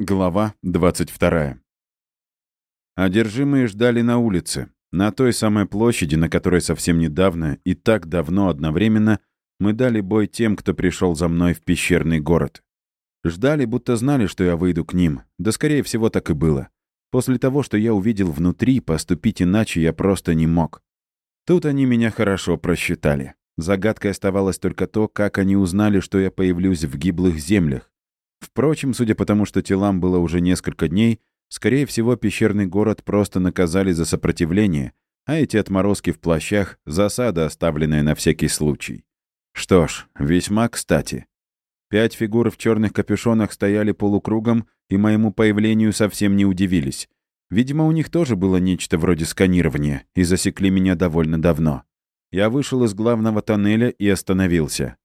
Глава 22. Одержимые ждали на улице, на той самой площади, на которой совсем недавно и так давно одновременно мы дали бой тем, кто пришел за мной в пещерный город. Ждали, будто знали, что я выйду к ним, да скорее всего так и было. После того, что я увидел внутри, поступить иначе я просто не мог. Тут они меня хорошо просчитали. Загадкой оставалось только то, как они узнали, что я появлюсь в гиблых землях. Впрочем, судя по тому, что телам было уже несколько дней, скорее всего, пещерный город просто наказали за сопротивление, а эти отморозки в плащах — засада, оставленная на всякий случай. Что ж, весьма кстати. Пять фигур в черных капюшонах стояли полукругом и моему появлению совсем не удивились. Видимо, у них тоже было нечто вроде сканирования, и засекли меня довольно давно. Я вышел из главного тоннеля и остановился.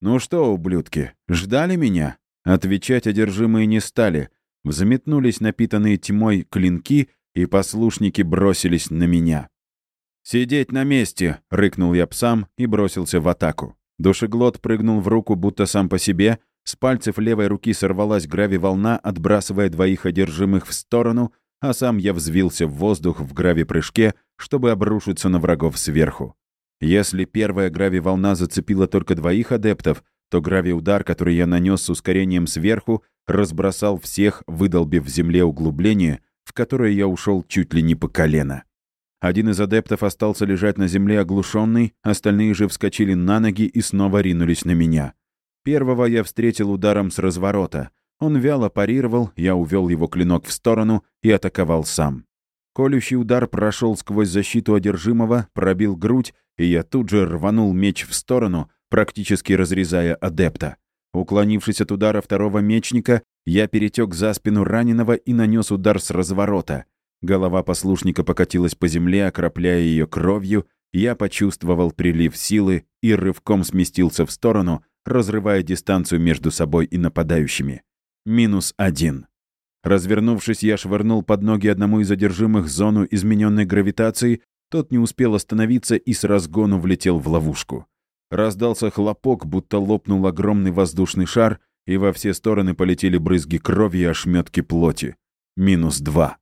«Ну что, ублюдки, ждали меня?» Отвечать одержимые не стали. Взметнулись напитанные тьмой клинки, и послушники бросились на меня. «Сидеть на месте!» — рыкнул я псам и бросился в атаку. Душеглот прыгнул в руку, будто сам по себе. С пальцев левой руки сорвалась грави-волна, отбрасывая двоих одержимых в сторону, а сам я взвился в воздух в грави-прыжке, чтобы обрушиться на врагов сверху. Если первая грави-волна зацепила только двоих адептов, то грави-удар, который я нанес с ускорением сверху, разбросал всех, выдолбив в земле углубление, в которое я ушел чуть ли не по колено. Один из адептов остался лежать на земле оглушенный, остальные же вскочили на ноги и снова ринулись на меня. Первого я встретил ударом с разворота. Он вяло парировал, я увел его клинок в сторону и атаковал сам. Колющий удар прошел сквозь защиту одержимого, пробил грудь, и я тут же рванул меч в сторону, практически разрезая адепта. Уклонившись от удара второго мечника, я перетек за спину раненого и нанес удар с разворота. Голова послушника покатилась по земле, окропляя ее кровью, я почувствовал прилив силы и рывком сместился в сторону, разрывая дистанцию между собой и нападающими. Минус один. Развернувшись, я швырнул под ноги одному из одержимых зону измененной гравитации, тот не успел остановиться и с разгону влетел в ловушку. Раздался хлопок, будто лопнул огромный воздушный шар, и во все стороны полетели брызги крови и ошметки плоти. Минус два.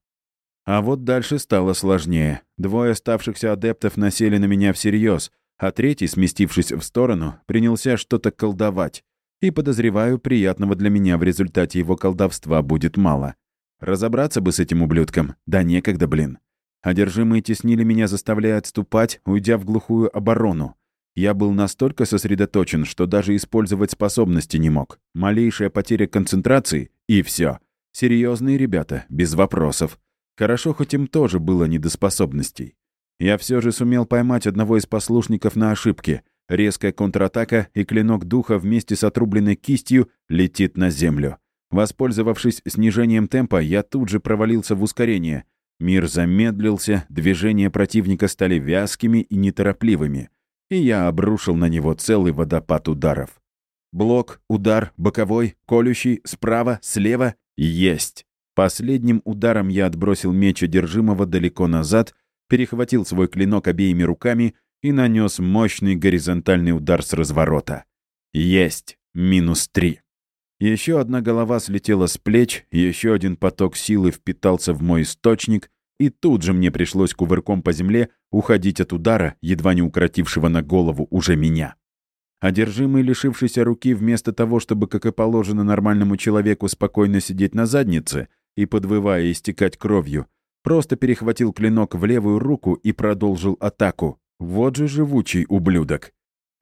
А вот дальше стало сложнее. Двое оставшихся адептов насели на меня всерьез, а третий, сместившись в сторону, принялся что-то колдовать. И, подозреваю, приятного для меня в результате его колдовства будет мало. Разобраться бы с этим ублюдком, да некогда, блин. Одержимые теснили меня, заставляя отступать, уйдя в глухую оборону. Я был настолько сосредоточен, что даже использовать способности не мог. Малейшая потеря концентрации — и все. Серьезные ребята, без вопросов. Хорошо, хоть им тоже было не до способностей. Я все же сумел поймать одного из послушников на ошибке. Резкая контратака, и клинок духа вместе с отрубленной кистью летит на землю. Воспользовавшись снижением темпа, я тут же провалился в ускорение. Мир замедлился, движения противника стали вязкими и неторопливыми и я обрушил на него целый водопад ударов. Блок, удар, боковой, колющий, справа, слева — есть. Последним ударом я отбросил меч одержимого далеко назад, перехватил свой клинок обеими руками и нанес мощный горизонтальный удар с разворота. Есть. Минус три. Еще одна голова слетела с плеч, еще один поток силы впитался в мой источник, и тут же мне пришлось кувырком по земле уходить от удара, едва не укоротившего на голову уже меня. Одержимый, лишившийся руки, вместо того, чтобы, как и положено нормальному человеку, спокойно сидеть на заднице и, подвывая, истекать кровью, просто перехватил клинок в левую руку и продолжил атаку. Вот же живучий ублюдок.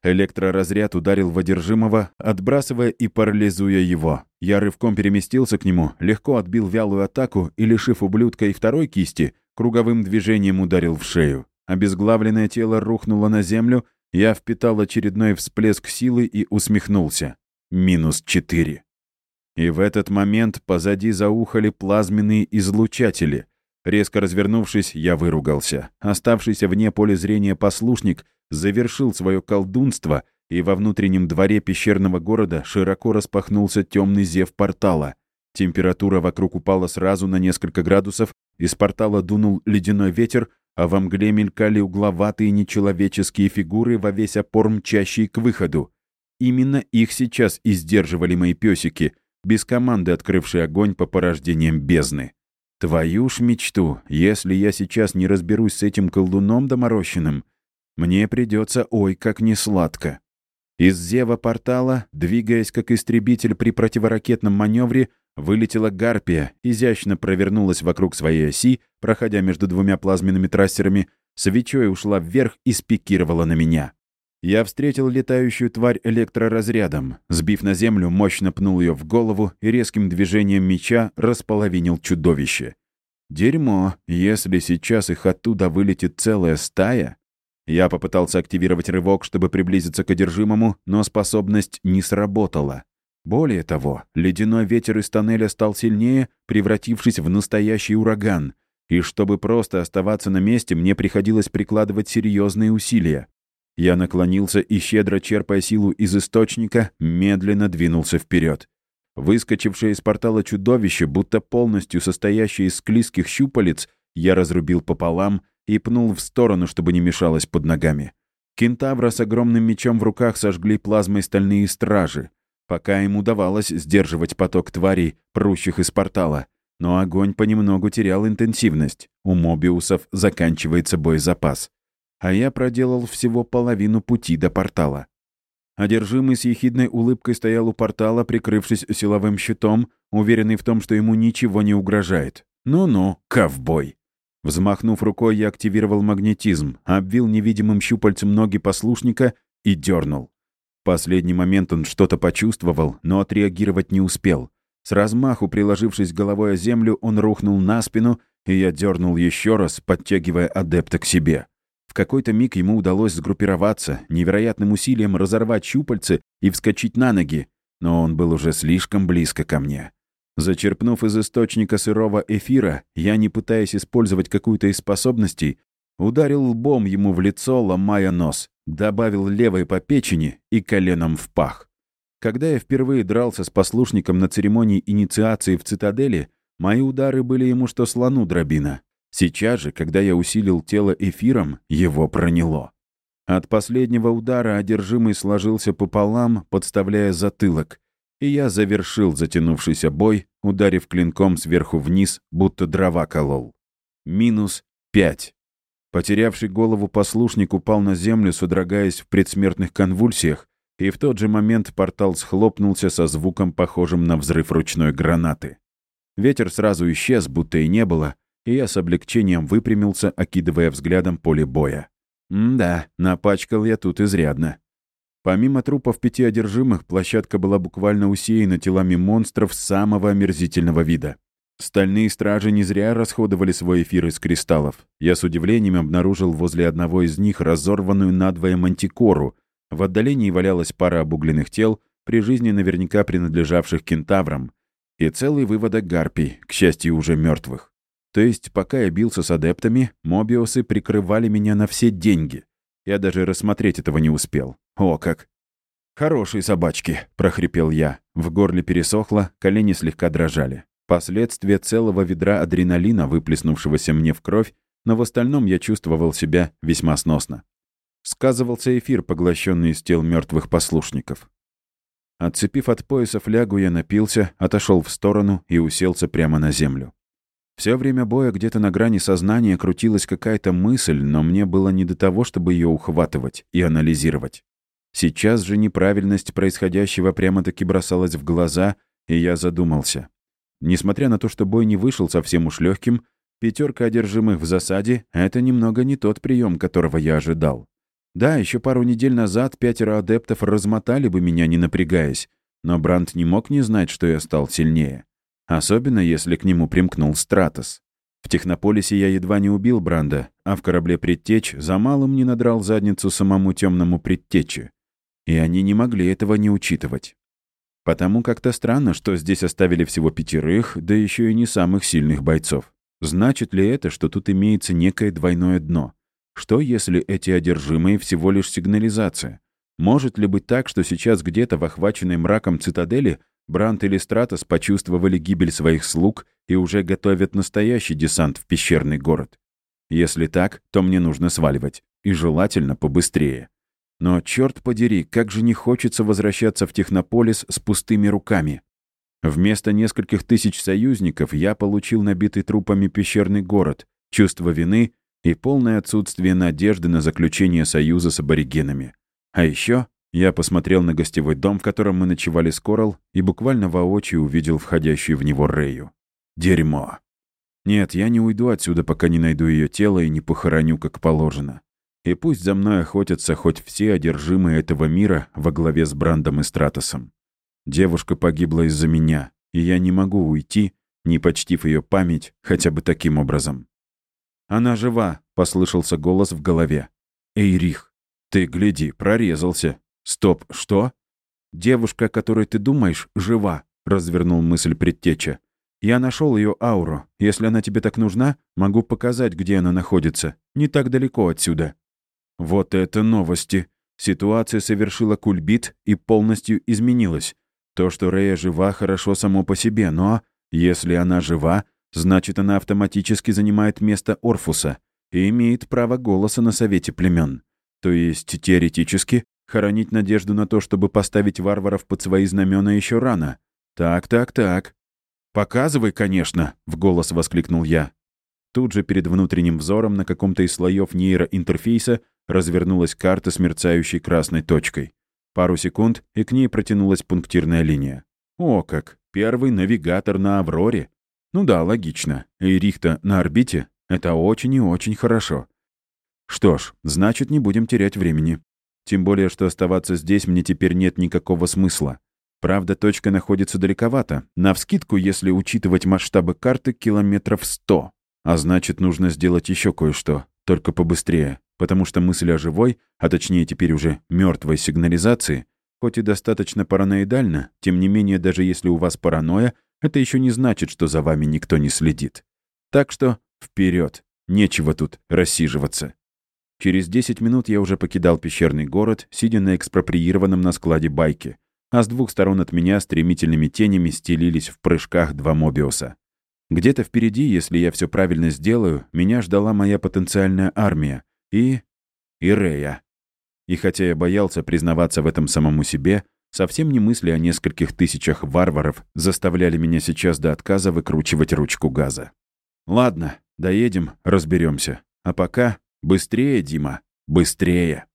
Электроразряд ударил в одержимого, отбрасывая и парализуя его. Я рывком переместился к нему, легко отбил вялую атаку и, лишив ублюдка и второй кисти, круговым движением ударил в шею. Обезглавленное тело рухнуло на землю, я впитал очередной всплеск силы и усмехнулся. Минус четыре. И в этот момент позади заухали плазменные излучатели. Резко развернувшись, я выругался. Оставшийся вне поля зрения послушник завершил свое колдунство, и во внутреннем дворе пещерного города широко распахнулся темный зев портала. Температура вокруг упала сразу на несколько градусов, из портала дунул ледяной ветер, а во мгле мелькали угловатые нечеловеческие фигуры во весь опор мчащие к выходу. Именно их сейчас издерживали мои песики, без команды открывший огонь по порождениям бездны. Твою ж мечту, если я сейчас не разберусь с этим колдуном доморощенным, мне придется ой как несладко. Из зева портала, двигаясь как истребитель при противоракетном маневре, вылетела гарпия, изящно провернулась вокруг своей оси, проходя между двумя плазменными трассерами, свечой ушла вверх и спикировала на меня. Я встретил летающую тварь электроразрядом, сбив на землю, мощно пнул ее в голову и резким движением меча располовинил чудовище. Дерьмо, если сейчас их оттуда вылетит целая стая, я попытался активировать рывок, чтобы приблизиться к одержимому, но способность не сработала. Более того, ледяной ветер из тоннеля стал сильнее, превратившись в настоящий ураган. И чтобы просто оставаться на месте, мне приходилось прикладывать серьезные усилия. Я наклонился и, щедро черпая силу из источника, медленно двинулся вперед. Выскочившее из портала чудовище, будто полностью состоящее из склизких щупалец, я разрубил пополам — и пнул в сторону, чтобы не мешалось под ногами. Кентавра с огромным мечом в руках сожгли плазмой стальные стражи, пока им удавалось сдерживать поток тварей, прущих из портала. Но огонь понемногу терял интенсивность. У мобиусов заканчивается боезапас. А я проделал всего половину пути до портала. Одержимый с ехидной улыбкой стоял у портала, прикрывшись силовым щитом, уверенный в том, что ему ничего не угрожает. Ну-ну, ковбой. Взмахнув рукой, я активировал магнетизм, обвил невидимым щупальцем ноги послушника и дернул. В последний момент он что-то почувствовал, но отреагировать не успел. С размаху, приложившись головой о землю, он рухнул на спину, и я дернул еще раз, подтягивая адепта к себе. В какой-то миг ему удалось сгруппироваться, невероятным усилием разорвать щупальцы и вскочить на ноги, но он был уже слишком близко ко мне. Зачерпнув из источника сырого эфира, я, не пытаясь использовать какую-то из способностей, ударил лбом ему в лицо, ломая нос, добавил левой по печени и коленом в пах. Когда я впервые дрался с послушником на церемонии инициации в цитадели, мои удары были ему что слону дробина. Сейчас же, когда я усилил тело эфиром, его проняло. От последнего удара одержимый сложился пополам, подставляя затылок, и я завершил затянувшийся бой, ударив клинком сверху вниз, будто дрова колол. Минус пять. Потерявший голову послушник упал на землю, содрогаясь в предсмертных конвульсиях, и в тот же момент портал схлопнулся со звуком, похожим на взрыв ручной гранаты. Ветер сразу исчез, будто и не было, и я с облегчением выпрямился, окидывая взглядом поле боя. М-да, напачкал я тут изрядно. Помимо трупов пяти одержимых, площадка была буквально усеяна телами монстров самого омерзительного вида. Стальные стражи не зря расходовали свой эфир из кристаллов. Я с удивлением обнаружил возле одного из них разорванную надвое мантикору. В отдалении валялась пара обугленных тел, при жизни наверняка принадлежавших кентаврам. И целый выводок гарпий, к счастью, уже мертвых. То есть, пока я бился с адептами, мобиосы прикрывали меня на все деньги. Я даже рассмотреть этого не успел. О как! «Хорошие собачки», — прохрипел я. В горле пересохло, колени слегка дрожали. Последствия целого ведра адреналина, выплеснувшегося мне в кровь, но в остальном я чувствовал себя весьма сносно. Сказывался эфир, поглощенный из тел мертвых послушников. Отцепив от пояса флягу, я напился, отошел в сторону и уселся прямо на землю. Все время боя где-то на грани сознания крутилась какая-то мысль, но мне было не до того, чтобы ее ухватывать и анализировать. Сейчас же неправильность происходящего прямо-таки бросалась в глаза, и я задумался. Несмотря на то, что бой не вышел совсем уж легким, пятерка одержимых в засаде — это немного не тот прием, которого я ожидал. Да, еще пару недель назад пятеро адептов размотали бы меня, не напрягаясь, но Бранд не мог не знать, что я стал сильнее. Особенно, если к нему примкнул Стратос. В Технополисе я едва не убил Бранда, а в корабле «Предтеч» за малым не надрал задницу самому темному предтече. И они не могли этого не учитывать. Потому как-то странно, что здесь оставили всего пятерых, да еще и не самых сильных бойцов. Значит ли это, что тут имеется некое двойное дно? Что, если эти одержимые всего лишь сигнализация? Может ли быть так, что сейчас где-то в охваченной мраком цитадели Брант или Стратос почувствовали гибель своих слуг и уже готовят настоящий десант в пещерный город. Если так, то мне нужно сваливать. И желательно побыстрее. Но, черт подери, как же не хочется возвращаться в Технополис с пустыми руками. Вместо нескольких тысяч союзников я получил набитый трупами пещерный город, чувство вины и полное отсутствие надежды на заключение союза с аборигенами. А еще я посмотрел на гостевой дом, в котором мы ночевали с Корал, и буквально воочию увидел входящую в него Рэю. Дерьмо. Нет, я не уйду отсюда, пока не найду ее тело и не похороню, как положено. И пусть за мной охотятся хоть все одержимые этого мира во главе с Брандом и Стратосом. Девушка погибла из-за меня, и я не могу уйти, не почтив ее память хотя бы таким образом. «Она жива», — послышался голос в голове. «Эйрих, ты гляди, прорезался. Стоп, что?» «Девушка, о которой ты думаешь, жива», — развернул мысль предтеча. «Я нашел ее ауру. Если она тебе так нужна, могу показать, где она находится. Не так далеко отсюда». Вот это новости. Ситуация совершила кульбит и полностью изменилась. То, что Рея жива, хорошо само по себе, но если она жива, значит, она автоматически занимает место Орфуса и имеет право голоса на Совете племен. То есть, теоретически, хоронить надежду на то, чтобы поставить варваров под свои знамена еще рано. Так, так, так. «Показывай, конечно!» — в голос воскликнул я. Тут же перед внутренним взором на каком-то из слоев нейроинтерфейса развернулась карта с мерцающей красной точкой. Пару секунд, и к ней протянулась пунктирная линия. О как! Первый навигатор на Авроре. Ну да, логично. Эйрихта на орбите — это очень и очень хорошо. Что ж, значит, не будем терять времени. Тем более, что оставаться здесь мне теперь нет никакого смысла. Правда, точка находится далековато. Навскидку, если учитывать масштабы карты, километров сто. А значит, нужно сделать еще кое-что, только побыстрее потому что мысль о живой, а точнее теперь уже мертвой сигнализации, хоть и достаточно параноидальна, тем не менее, даже если у вас паранойя, это еще не значит, что за вами никто не следит. Так что вперед, нечего тут рассиживаться. Через 10 минут я уже покидал пещерный город, сидя на экспроприированном на складе байке, а с двух сторон от меня стремительными тенями стелились в прыжках два Мобиуса. Где-то впереди, если я все правильно сделаю, меня ждала моя потенциальная армия, и... и Рея. И хотя я боялся признаваться в этом самому себе, совсем не мысли о нескольких тысячах варваров заставляли меня сейчас до отказа выкручивать ручку газа. Ладно, доедем, разберемся. А пока быстрее, Дима, быстрее.